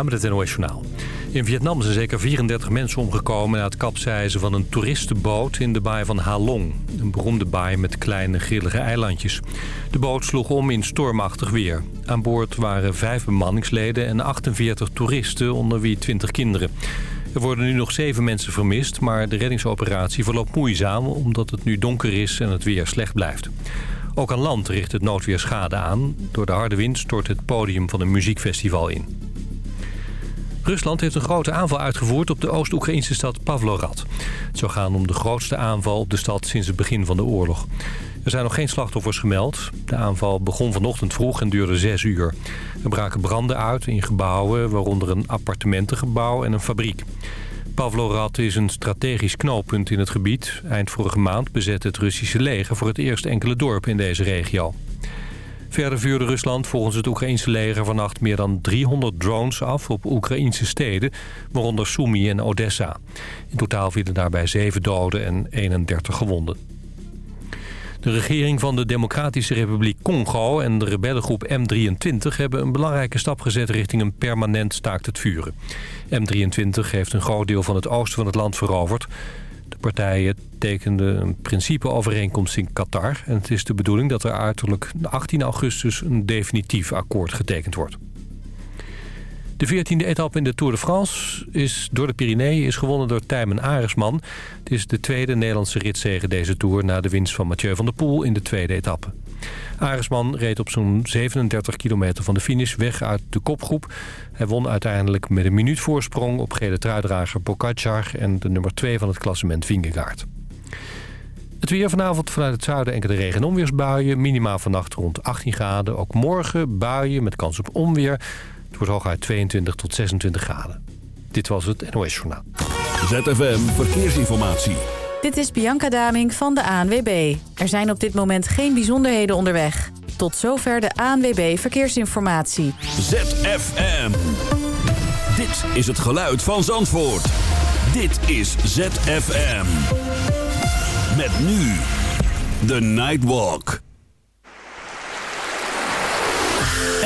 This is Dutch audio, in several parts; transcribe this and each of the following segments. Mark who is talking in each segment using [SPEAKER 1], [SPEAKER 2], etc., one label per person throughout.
[SPEAKER 1] Met het. In Vietnam zijn zeker 34 mensen omgekomen na het kapseizen van een toeristenboot in de baai van Ha Long. Een beroemde baai met kleine grillige eilandjes. De boot sloeg om in stormachtig weer. Aan boord waren vijf bemanningsleden en 48 toeristen, onder wie 20 kinderen. Er worden nu nog zeven mensen vermist, maar de reddingsoperatie verloopt moeizaam... omdat het nu donker is en het weer slecht blijft. Ook aan land richt het noodweer schade aan. Door de harde wind stort het podium van een muziekfestival in. Rusland heeft een grote aanval uitgevoerd op de Oost-Oekraïnse stad Pavlorad. Het zou gaan om de grootste aanval op de stad sinds het begin van de oorlog. Er zijn nog geen slachtoffers gemeld. De aanval begon vanochtend vroeg en duurde zes uur. Er braken branden uit in gebouwen, waaronder een appartementengebouw en een fabriek. Pavlorad is een strategisch knooppunt in het gebied. Eind vorige maand bezette het Russische leger voor het eerst enkele dorpen in deze regio. Verder vuurde Rusland volgens het Oekraïnse leger vannacht meer dan 300 drones af op Oekraïnse steden, waaronder Sumy en Odessa. In totaal vielen daarbij 7 doden en 31 gewonden. De regering van de Democratische Republiek Congo en de rebellengroep M23 hebben een belangrijke stap gezet richting een permanent staakt het vuren. M23 heeft een groot deel van het oosten van het land veroverd. Partijen tekenden een principeovereenkomst in Qatar. En het is de bedoeling dat er uiterlijk 18 augustus een definitief akkoord getekend wordt. De 14e etappe in de Tour de France is door de Pyreneeën is gewonnen door Tijmen Aresman. Het is de tweede Nederlandse ritzege deze Tour na de winst van Mathieu van der Poel in de tweede etappe. Aresman reed op zo'n 37 kilometer van de finish weg uit de kopgroep. Hij won uiteindelijk met een minuut voorsprong op gele truidrager Pogacar en de nummer 2 van het klassement Vingegaard. Het weer vanavond vanuit het zuiden enkele regen- en onweersbuien. Minimaal vannacht rond 18 graden. Ook morgen buien met kans op onweer. Het wordt hooguit 22 tot 26 graden. Dit was het NOS Journaal.
[SPEAKER 2] ZFM Verkeersinformatie.
[SPEAKER 3] Dit is Bianca Daming van de ANWB. Er zijn op dit moment geen bijzonderheden onderweg. Tot zover de ANWB Verkeersinformatie.
[SPEAKER 2] ZFM. Dit is het geluid van Zandvoort. Dit is ZFM. Met nu The Nightwalk.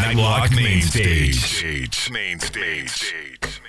[SPEAKER 4] Nightwalk Main Stage. Main Stage.
[SPEAKER 5] Can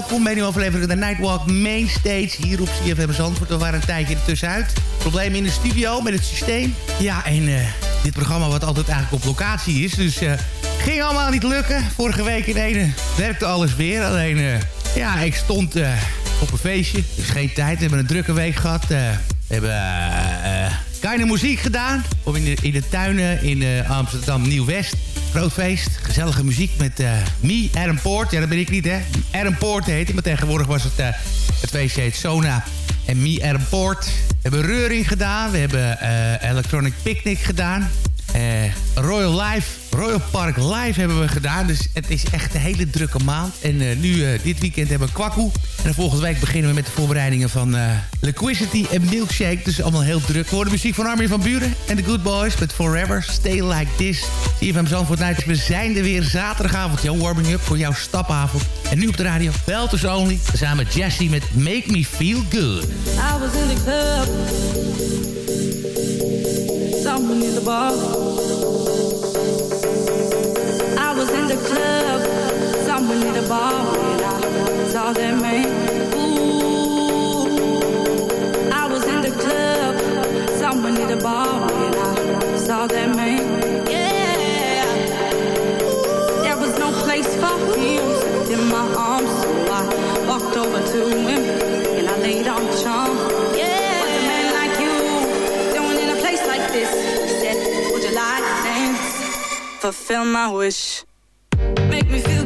[SPEAKER 6] welkom bij een nieuwe aflevering van de Nightwalk Mainstage hier op CFM Zandvoort. We waren een tijdje ertussenuit. Problemen in de studio met het systeem. Ja, en uh, dit programma wat altijd eigenlijk op locatie is. Dus uh, ging allemaal niet lukken. Vorige week in werkte alles weer. Alleen, uh, ja, ik stond op een feestje. Dus geen tijd. We hebben een drukke week gehad. we hebben kleine muziek gedaan. Of in de, in de tuinen in Amsterdam Nieuw-West. Groot feest, gezellige muziek met uh, Me, Adam Poort. Ja, dat ben ik niet, hè. Adam Poort heet hij, maar tegenwoordig was het, uh, het feestje heet Sona en Me, Adam Poort. We hebben Reuring gedaan, we hebben uh, Electronic Picnic gedaan. Royal Life, Royal Park Live hebben we gedaan. Dus het is echt een hele drukke maand. En uh, nu, uh, dit weekend hebben we Kwakkoe. En volgende week beginnen we met de voorbereidingen van uh, Liquidity en Milkshake. Dus allemaal heel druk. Voor de muziek van Armin van Buren en The Good Boys met Forever, Stay Like This. CFM Zandvoort Night. We zijn er weer zaterdagavond. Jouw warming up voor jouw stapavond. En nu op de radio, Belters Only. Samen met Jesse met Make Me Feel Good.
[SPEAKER 7] I was in the club. Someone in the bar. The club, someone in the bar, and I saw that man. Ooh, I was in the club, someone in the bar, and I saw that man. Yeah, there was no place for him in my arms, so I walked over to him and I laid on the charm. Yeah, what's a man like you doing in a place like this? He said, Would you like to dance? Fulfill my wish. Me feel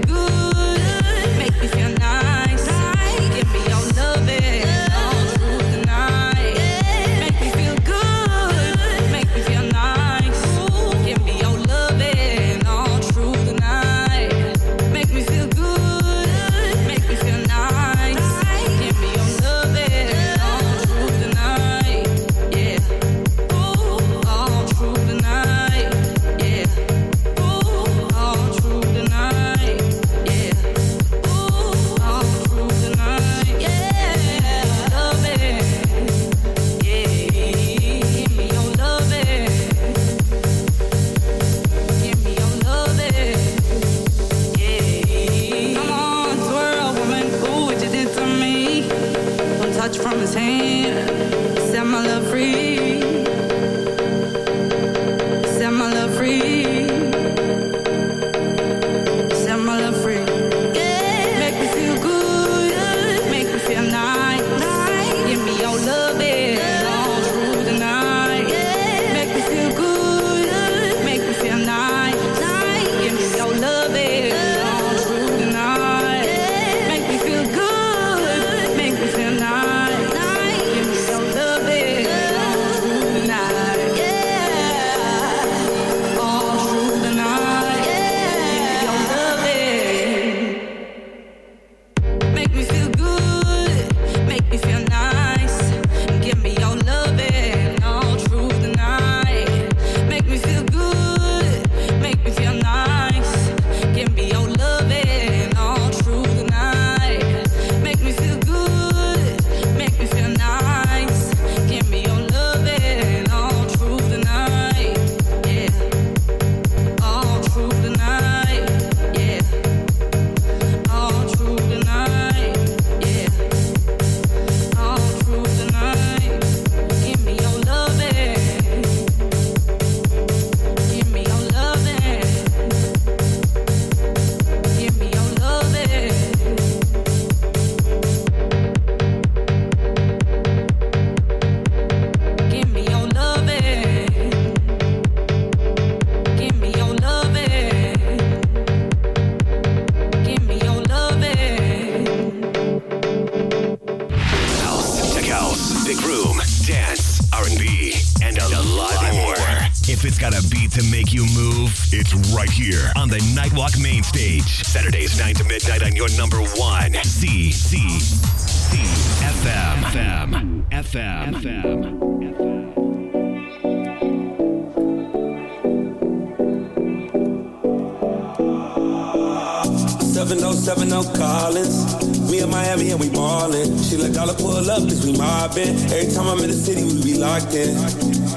[SPEAKER 8] been. Every time I'm in the city, we be locked in.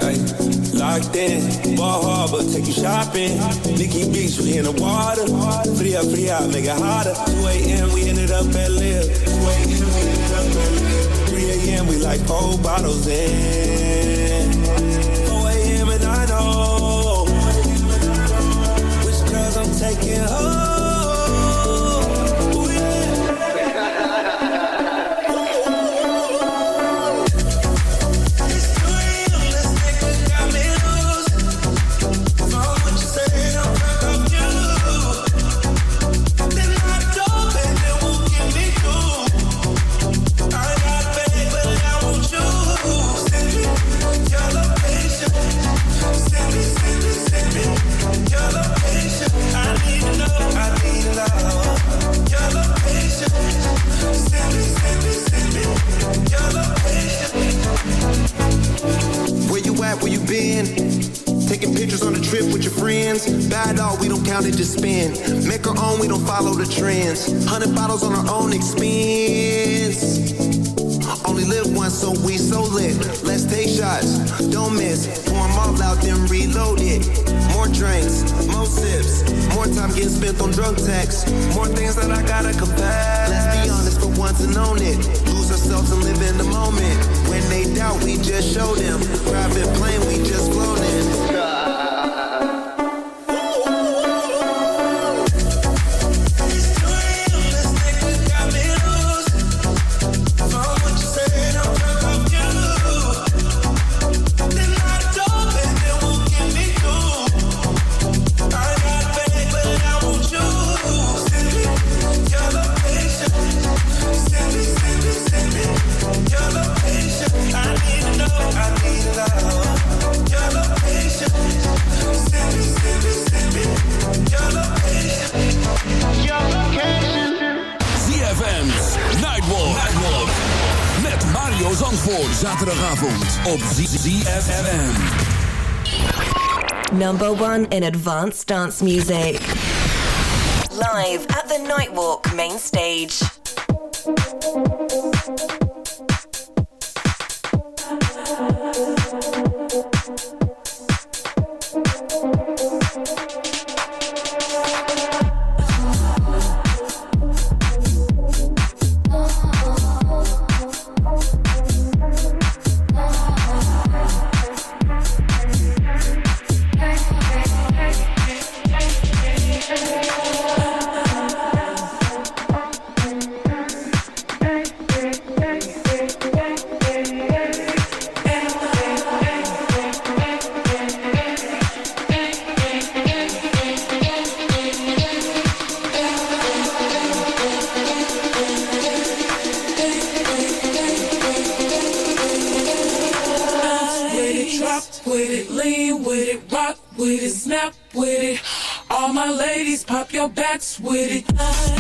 [SPEAKER 8] Ay, locked in. Ball harbor, take you shopping. Nikki Beach, we in the water. Free up, free out, make it hotter. 2 a.m., we ended up at Live. 2 a.m., we ended up at Live. 3 a.m., we like old bottles in.
[SPEAKER 2] Radio Zandvoort. Zaterdagavond op ZFM.
[SPEAKER 9] Number one in advanced dance music. Live at the Nightwalk main stage.
[SPEAKER 6] I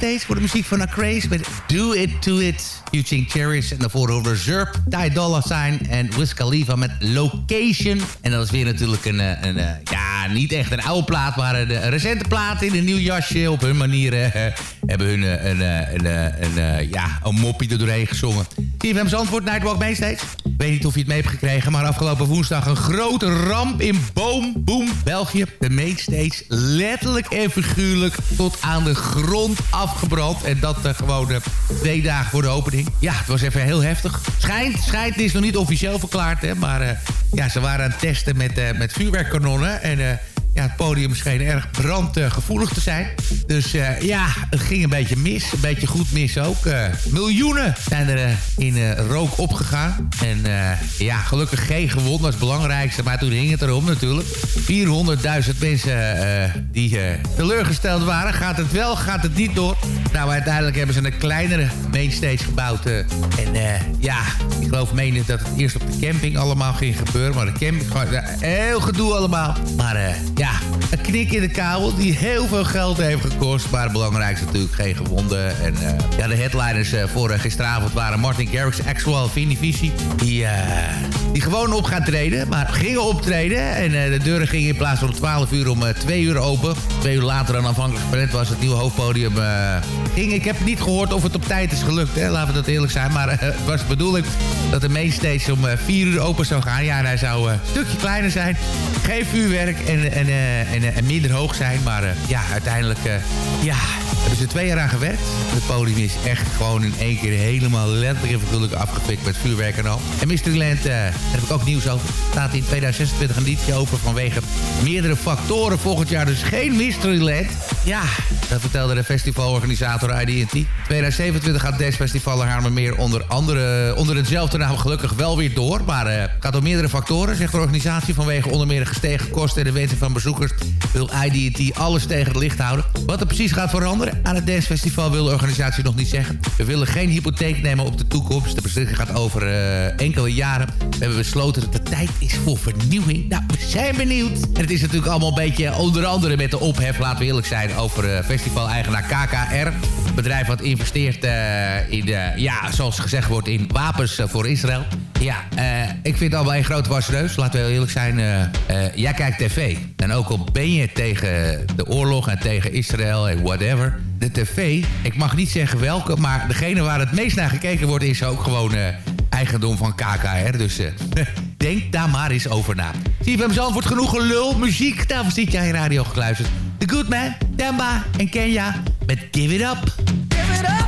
[SPEAKER 6] Mainstage voor de muziek van Craze met Do It To It. Futuring Cherries en daarvoor over Zurp, Ty Dolla Sign en Wiz Khalifa met Location. En dat is weer natuurlijk een, eh, een, eh, ja, niet echt een oude plaat, maar een recente plaat in een nieuw jasje. Op hun manier hebben hun eh, een, eh, een, eh, een, ja, een moppie er doorheen gezongen. CFM Zandvoort Nightwalk Mainstage. Weet niet of je het mee hebt gekregen, maar afgelopen woensdag een grote ramp in Boom, Boom, België. De mainstage letterlijk en figuurlijk tot aan de grond afgebrand. En dat eh, gewoon twee dagen voor de opening. Ja, het was even heel heftig. Schijnt, schijnt is nog niet officieel verklaard, hè, maar ja, ze waren aan het testen met, met vuurwerkkanonnen. En ja, het podium scheen erg brandgevoelig te zijn. Dus eh, ja, het ging een beetje mis. Een beetje goed mis ook. Eh, miljoenen zijn er eh, in rook opgegaan. En ja, gelukkig geen. Dat is het belangrijkste. Maar toen hing het erom natuurlijk. 400.000 mensen die teleurgesteld waren. Gaat het wel, gaat het niet door? Nou, uiteindelijk hebben ze een kleinere mainstage gebouwd. en ja, ik geloof menen dat het eerst op de camping allemaal ging gebeuren. Maar de camping, ja, heel gedoe allemaal. Maar eh, een knik in de kabel die heel veel geld heeft gekost. Maar het belangrijkste natuurlijk geen gewonden. En eh, ja, de headliners eh, voor eh, gisteravond waren Martin Garrix, Axwell, Vinnie Vici. Die, die gewoon op gaan treden. Maar gingen optreden. En de deuren gingen in plaats van om 12 uur om 2 uur open. Twee uur later dan afhankelijk gepland was het nieuwe hoofdpodium. ging. Ik heb niet gehoord of het op tijd is gelukt. Hè? Laten we dat eerlijk zijn. Maar het was de bedoeling dat de mainstage om 4 uur open zou gaan. Ja, hij zou een stukje kleiner zijn. Geen vuurwerk en, en, en, eh, en minder hoog zijn. Maar eh, ja, uiteindelijk eh, ja, hebben ze twee jaar aan gewerkt. Het podium is echt gewoon in één keer helemaal letterlijk en afgepikt met vuurwerk en al. En Mysteryland, eh daar heb ik ook nieuws over. Staat in 2026 een liedje open vanwege meerdere factoren volgend jaar. Dus geen Mysteryland. Ja, dat vertelde de festivalorganisator IDT. 2027 gaat Dance Festival Haarlemmermeer onder, andere, onder hetzelfde naam gelukkig wel weer door. Maar eh, het gaat om meerdere factoren, zegt de organisatie. Vanwege onder meer de gestegen kosten en de wensen van bezoekers... wil IDT alles tegen het licht houden. Wat er precies gaat veranderen aan het Dance Festival... wil de organisatie nog niet zeggen. We willen geen hypotheek nemen op de toekomst. De beslissing gaat over eh, enkele jaren. We hebben besloten dat het tijd is voor vernieuwing. Nou, we zijn benieuwd. En het is natuurlijk allemaal een beetje onder andere met de ophef... laten we eerlijk zijn, over eh, festival-eigenaar KKR. Bedrijf wat investeert eh, in, de, ja, zoals gezegd wordt, in wapens eh, voor Israël. Ja, eh, ik vind het allemaal een grote wasreus. Laten we heel eerlijk zijn. eh, eh, jij kijkt tv. En ook al ben je tegen de oorlog en tegen Israël en whatever. De tv, ik mag niet zeggen welke, maar degene waar het meest naar gekeken wordt... is ook gewoon eh, eigendom van KKR. Dus eh, denk daar maar eens over na. Zie je hem Zandvoort genoeg gelul, muziek. Daarvoor zit jij in radio gekluisterd. The Good Man, Demba en Kenya met. Give It Up! Give it up,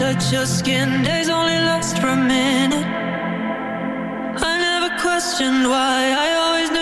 [SPEAKER 10] touch your skin, days only last for a minute. I never questioned why I always knew.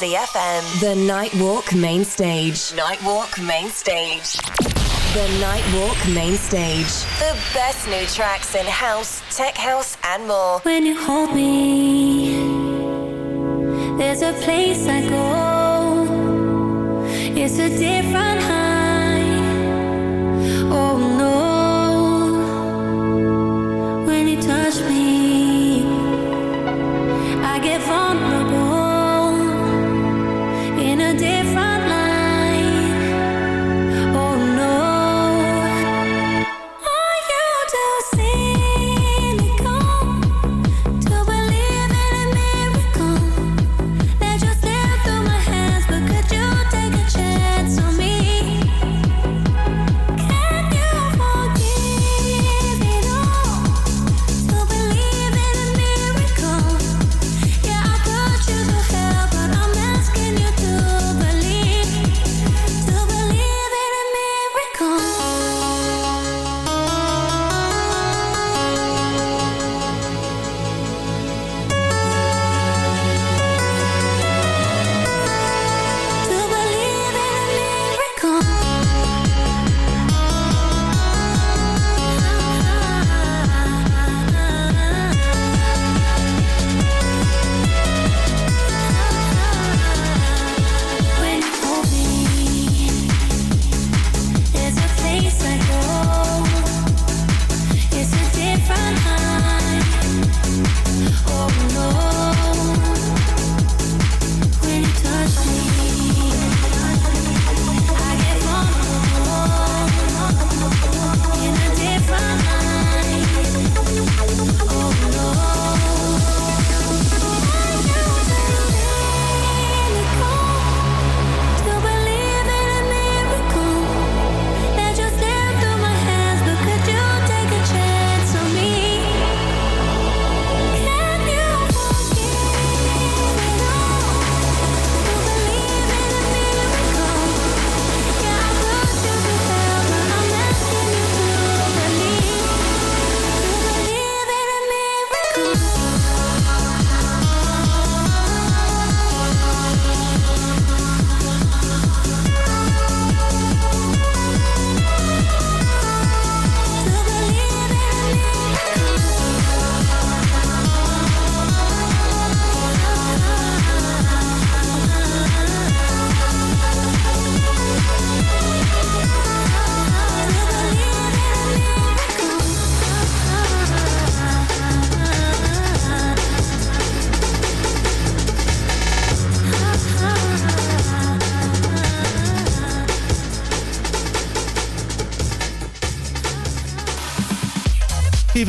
[SPEAKER 11] ZFM. The Nightwalk Main Stage. Nightwalk Main Stage. The Nightwalk Main Stage. The best new tracks in house, tech house, and more.
[SPEAKER 12] When you hold me, there's a place I go. It's a different high.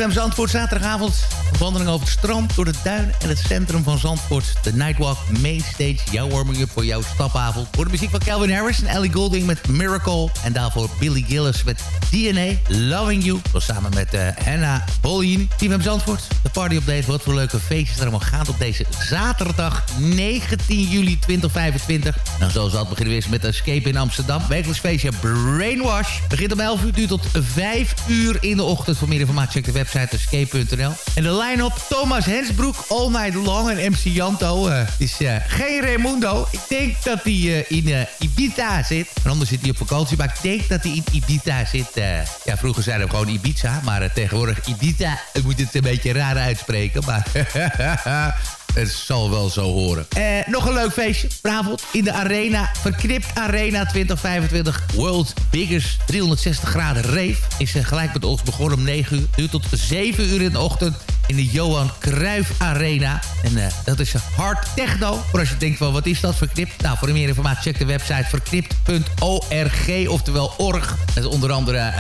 [SPEAKER 6] CFM Zandvoort, zaterdagavond. Wandeling over het strand, door de duin en het centrum van Zandvoort. De Nightwalk Mainstage, jouw warming-up voor jouw stapavond. Voor de muziek van Calvin Harris en Ellie Goulding met Miracle. En daarvoor Billy Gillis met DNA, Loving You. Was samen met uh, Hannah Bolin. CFM Zandvoort, de party update. Wat voor leuke feestjes er allemaal gaan op deze zaterdag 19 juli 2025. Nou, zoals altijd beginnen we eerst met Escape in Amsterdam. Wekelijks feestje Brainwash. Begint om 11 uur, duurt tot 5 uur in de ochtend. Voor meer informatie check de website escape.nl. En de line-up Thomas Hensbroek, All Night Long en MC Janto. Uh, is uh, geen Raimundo. Ik denk dat hij uh, in Ibiza zit. En anders zit hij op vakantie, maar ik denk dat hij in Ibiza zit. ja, vroeger zeiden we gewoon Ibiza, maar tegenwoordig Ibiza. Ik moet het een beetje raar uitspreken, maar... Het zal wel zo horen. Eh, nog een leuk feestje. Vanavond in de Arena. Verknipt Arena 2025. World's Biggest 360 graden rave. Is gelijk met ons begonnen om 9 uur. Duurt tot 7 uur in de ochtend in de Johan Cruijff Arena. En uh, dat is hard techno. Voor als je denkt van wat is dat verknipt? Nou, voor meer informatie check de website verknipt.org. Oftewel org. Met onder andere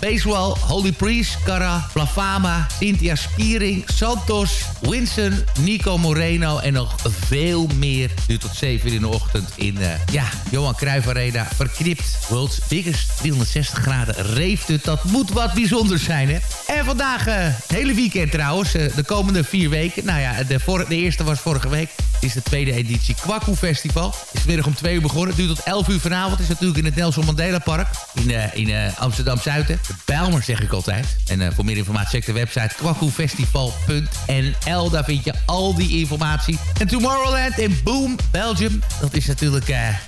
[SPEAKER 6] uh, Holy Priest, Cara, Plafama, Cynthia Spiering, Santos, Winston, Nico Moreno en nog veel meer. Nu tot 7 uur in de ochtend in uh, ja, Johan Cruijff Arena. Verknipt. World's biggest 360 graden reeft Dat moet wat bijzonders zijn, hè? En vandaag, het hele weekend trouwens de komende vier weken. Nou ja, de, de eerste was vorige week. Is de tweede editie Kwakkoe Festival. Is vanmiddag om twee uur begonnen. Het duurt tot 11 uur vanavond. Is natuurlijk in het Nelson Mandela Park. In, uh, in uh, Amsterdam-Zuiden. De Bijlmer zeg ik altijd. En voor meer informatie check de website kwakkoefestival.nl. Daar vind je al die informatie. En Tomorrowland in Boom, Belgium. Dat is natuurlijk,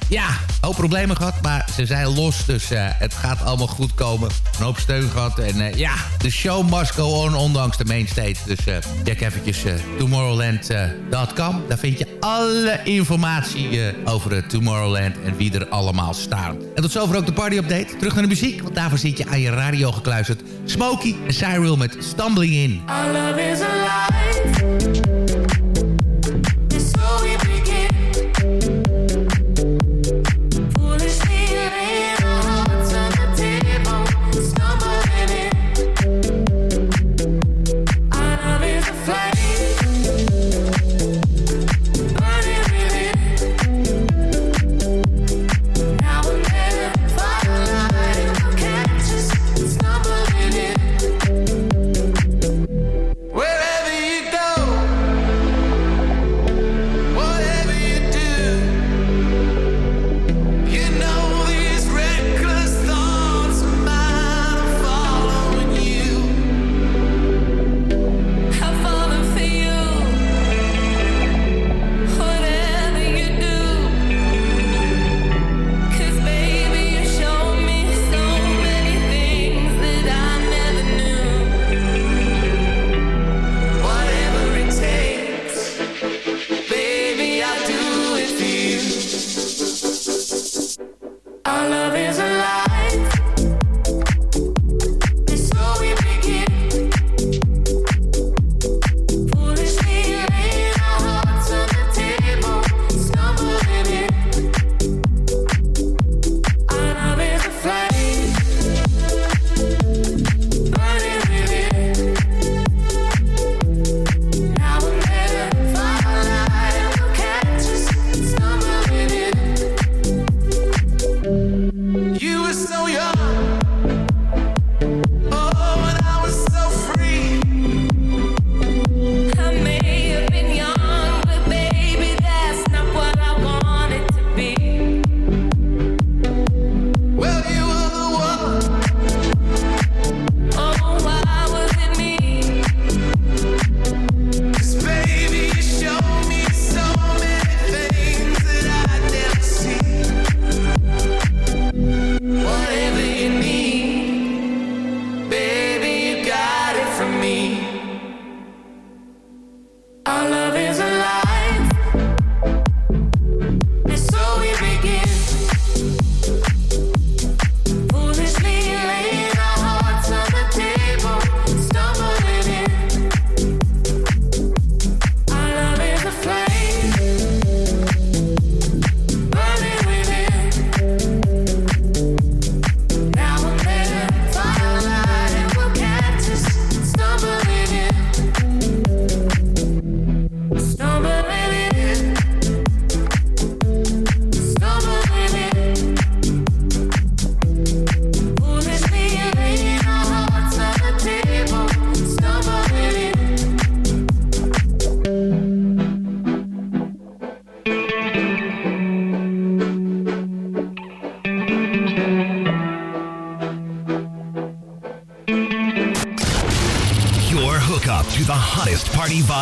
[SPEAKER 6] ja, hoop problemen gehad. Maar ze zijn los. Dus het gaat allemaal goed komen. Een hoop steun gehad. En ja, de show must go on. Ondanks de mainstage. Dus uh, check eventjes uh, tomorrowland.com. Daar vind je alle informatie uh, over Tomorrowland en wie er allemaal staan. En tot zover ook de party update. Terug naar de muziek, want daarvoor zit je aan je radio gekluisterd. Smokey en Cyril met Stumbling In.
[SPEAKER 13] Our love is alive.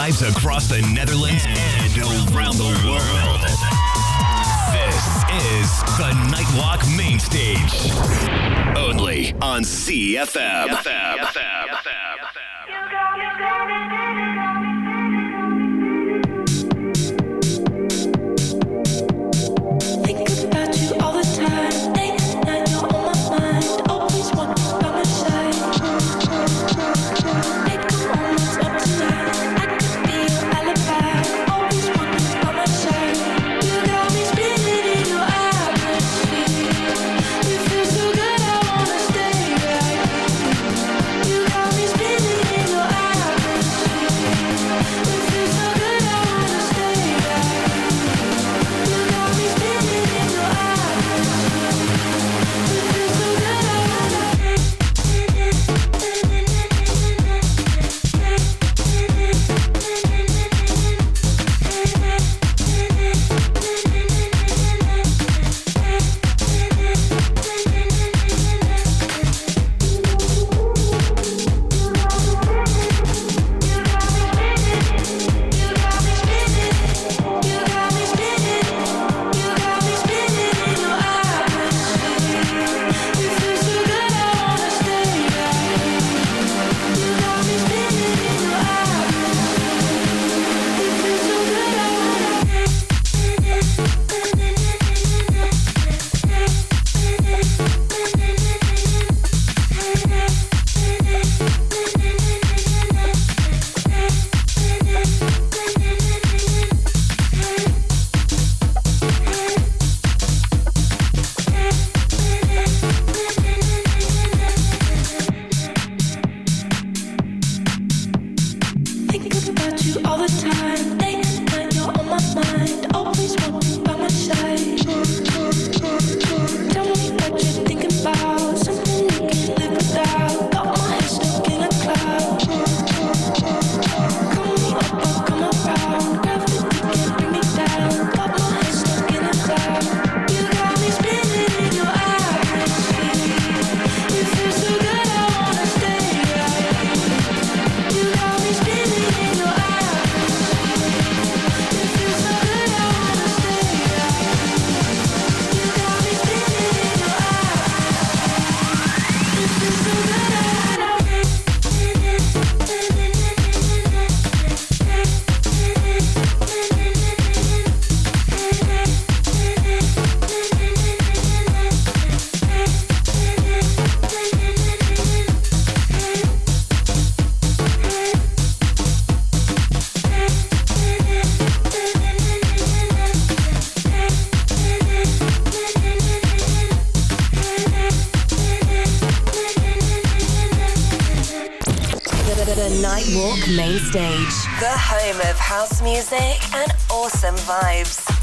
[SPEAKER 14] lives a
[SPEAKER 9] stage, the home of house music and awesome vibes.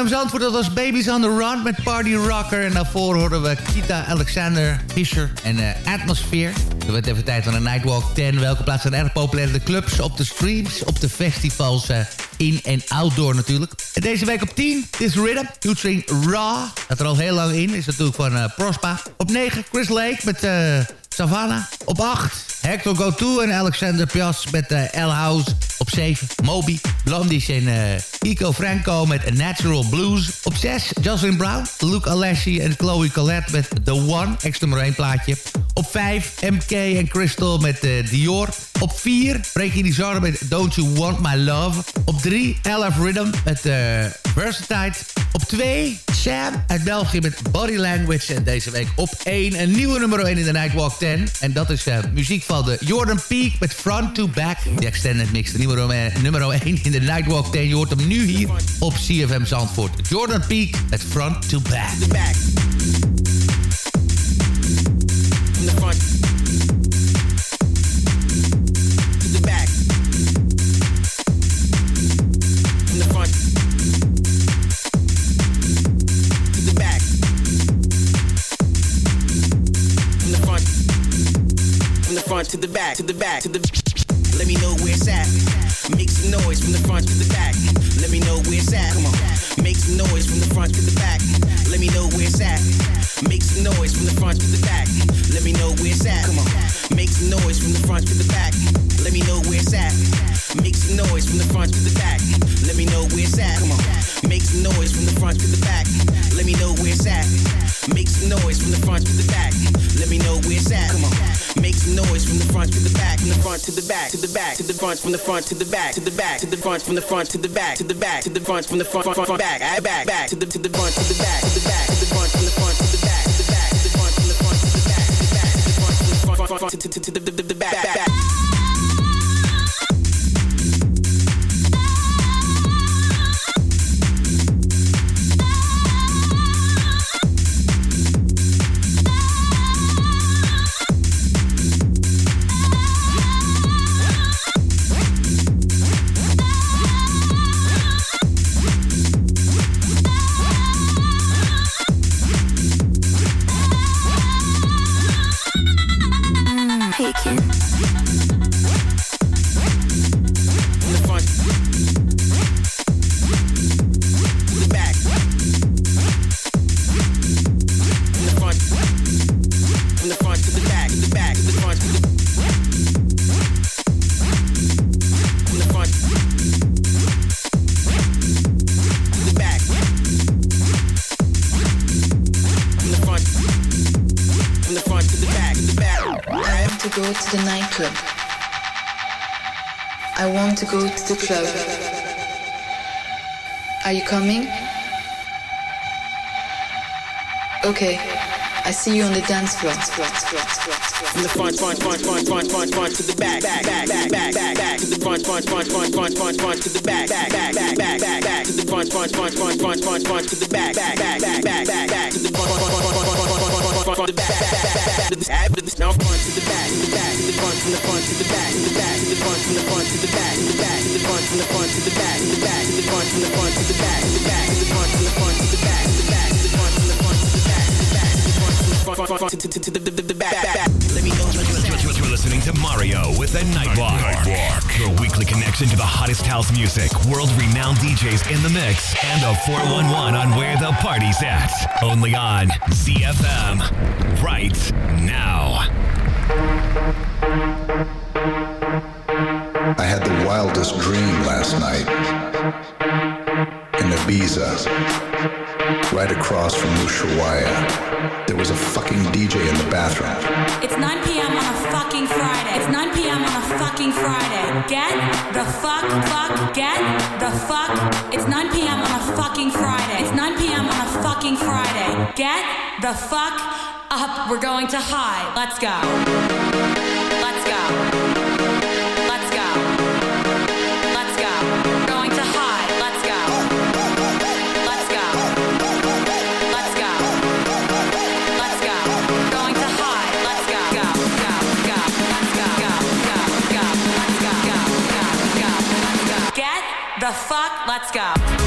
[SPEAKER 6] CFM Zandvoort, dat was Babies on the Run met Party Rocker. En daarvoor hoorden we Kita Alexander Fisher en uh, Atmosphere. Er werd even tijd van een Nightwalk 10. Welke plaats zijn erg populair de clubs, op de streams, op de festivals... Uh, in- en outdoor natuurlijk. En deze week op 10 is Rhythm, featuring Raw. Dat er al heel lang in, is natuurlijk van uh, Prospa. Op 9 Chris Lake met Savannah. Op 8 Hector Go2 en Alexander Pias met uh, L House. Op 7 Moby, Blondies en uh, Ico Franco met Natural Blues. Op 6 Jocelyn Brown, Luke Alessi en Chloe Collette met The One. Extra nummer 1 plaatje. Op 5 MK en Crystal met uh, Dior. Op 4 Breaking Desire met Don't You Want My Love. Op 3 LF Rhythm met uh, Versatile. Op 2 Sam uit België met Body Language. En deze week op 1 een nieuwe nummer 1 in de Nightwalk 10. En dat is uh, muziek van de Jordan Peak met Front to Back. De extended mix, de nummer, nummer 1 in de Nightwalk 10. Je hoort hem nu hier op CFM Zandvoort. Jordan Peak met Front to Back.
[SPEAKER 15] To the back. To the back. To the let me know where it's at. Make some noise from the front to the back. Let me know where it's at. Come on. Make some noise from the front to the back. Let me know where it's at. Make some noise from the front to the back. Let me know where it's at. Come on. Make some noise from the front to the back. Let me know where it's at. Make some noise from the front to the back. Let me know where it's at. Come on. Make some noise from the front to the back. Let me know where it's at. Make some noise from the front to the back. Let me know where it's at. Come on. Make some noise from the front to the back. From the front to the back. To the back. To the front. From the front to the back. To the back. To the front. From the front to the back. To the back. To the front. From the front. Front. front back. I back. Back. To the to the front. To the back. To the back. To the front. From the front to the back. To the back. To the front. From the front to the back. To the back. To the front. From the front. To to to the the back. The
[SPEAKER 16] nightclub. I want to go to the club. Are you coming? Okay, I see you on the dance floor.
[SPEAKER 15] From the front, front, front, front, front, front, front to the back, back, back, back, back, back, to the front, front, front, front, front, front, front to the back, back, back, back, back, back, to the front, front, front, front, front, front, front to the back, back, back, back, back, back to the front, front, front, front, to the back, back, back, back, back to the back, to the back, to the front, from the front to the back, to the back, to the front, from the front to the back, to the back, to the front, from the front to the back, to the back, to the back, to the back, to the back, to the back, to the back, to the back, to the the back, back, back. Let me know
[SPEAKER 4] listening to Mario with the Nightwalk. Nightwalk. Your weekly connection to the hottest house music, world renowned DJs in the mix, and a 411 on where the party's at. Only on ZFM. Right now.
[SPEAKER 17] I had the wildest dream last night. In Ibiza, right across from Ushuaia, there was a fucking DJ in the bathroom.
[SPEAKER 18] It's 9 p.m. on a fucking Friday. It's 9 p.m. on a fucking Friday. Get the fuck, fuck, get the fuck. It's 9 p.m. on a fucking Friday. It's 9 p.m. on a fucking Friday. Get the fuck up. We're going to high. Let's go. Let's go. Let's go.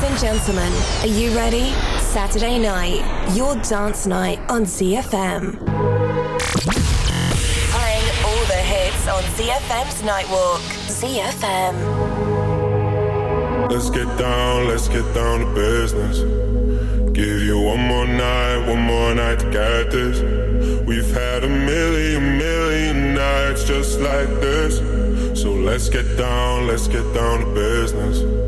[SPEAKER 9] Ladies and gentlemen, are you ready? Saturday night, your dance night on ZFM. Playing all the hits on ZFM's Nightwalk. ZFM.
[SPEAKER 5] Let's get down, let's get down to business. Give you one more night, one more night to get this. We've had a million, million nights just like this. So let's get down, let's get down to business.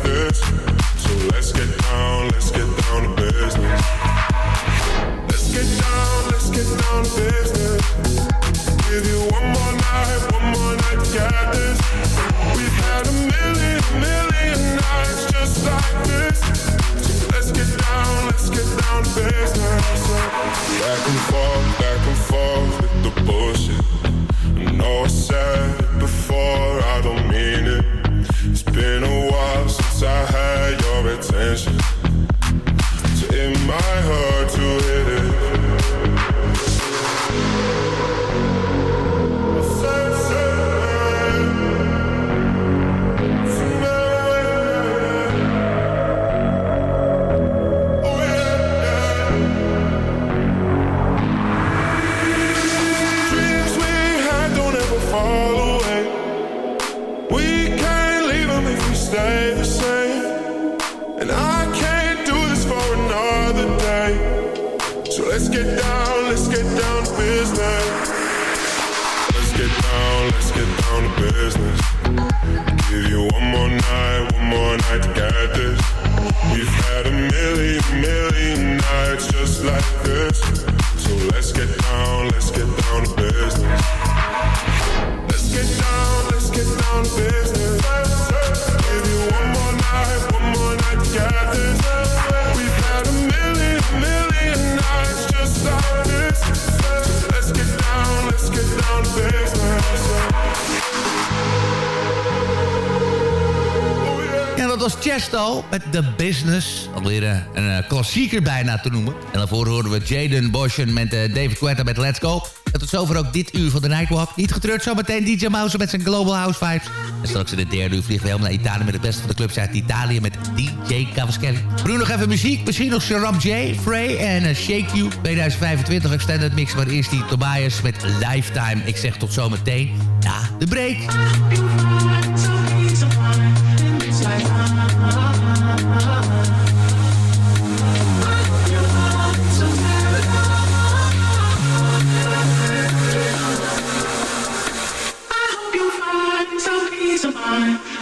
[SPEAKER 6] was Chesto met The Business. Alweer eh, een eh, klassieker bijna te noemen. En daarvoor hoorden we Jaden Boshen met eh, David Guetta met Let's Go. En tot zover ook dit uur van de Nightwalk. Niet getreurd, zometeen DJ Mouse met zijn Global House Vibes. En straks in het derde uur vliegen we helemaal naar Italië... met de beste van de clubs uit Italië met DJ Cavaschelli. Broer nog even muziek. Misschien nog Sharam J, Frey en Shake You. 2025 extended mix, maar eerst die Tobias met Lifetime. Ik zeg tot zometeen na de break.
[SPEAKER 14] Like